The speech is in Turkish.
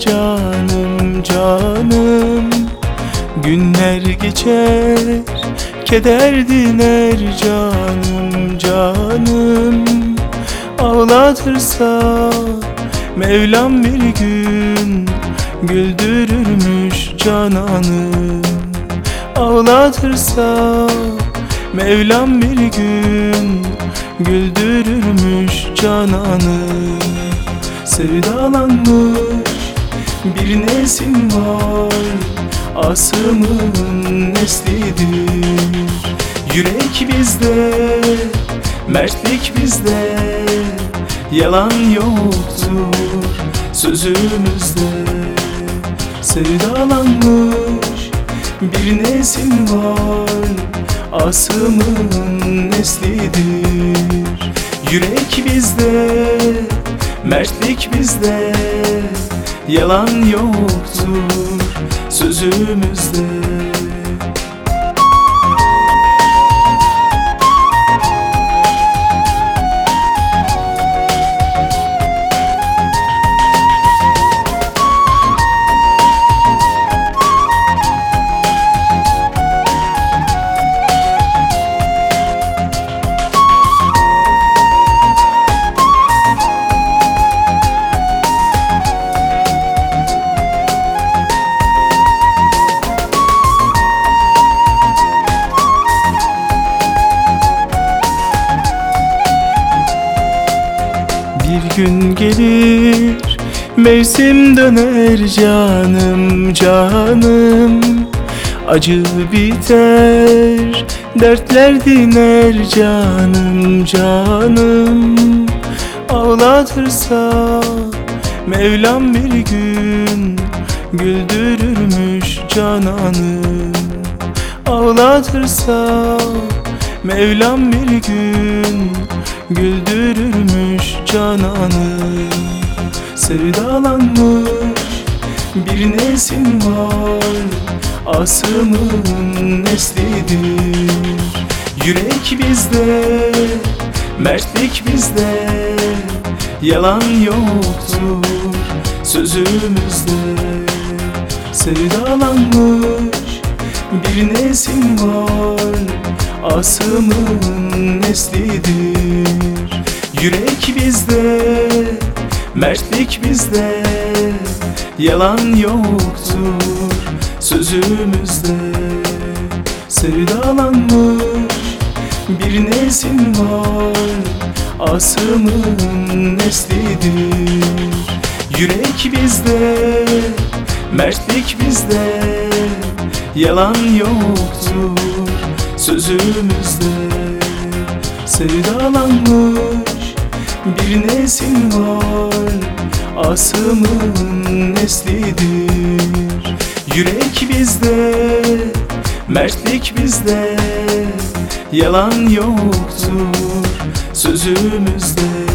canım canım. Günler geçer keder diner canım canım. Ağlatırsa Mevlam bir gün Güldürürmüş cananım Ağlatırsa Mevlam bir gün Güldürürmüş cananım Sevdalanmış bir nesil var. Asımın neslidir. Yürek bizde, mertlik bizde Yalan yoktur sözümüzde. Sevdalanmış bir nesil var. Asımın neslidir. Yürek bizde, mertlik bizde Yalan yoktur sözümüzde Bir gün gelir. Mevsim döner canım canım. Acı biter dertler diner canım canım. Ağlatırsa Mevlam bir gün Güldürürmüş cananım Ağlatırsa Mevlam bir gün Güldürürmüş cananı. Sevdalanmış bir nesil var Asımın neslidir. Yürek bizde, mertlik bizde Yalan yoktur sözümüzde. Sevdalanmış bir nesil var Asımın neslidir. Yürek bizde Mertlik bizde Yalan yoktur Sözümüzde. Sevdalanmış Bir nesil var Asımın neslidir. Yürek bizde Mertlik bizde Yalan yoktur sözümüzde Sevdalanmış bir nesil var. Asımın neslidir. Yürek bizde, mertlik bizde Yalan yoktur sözümüzde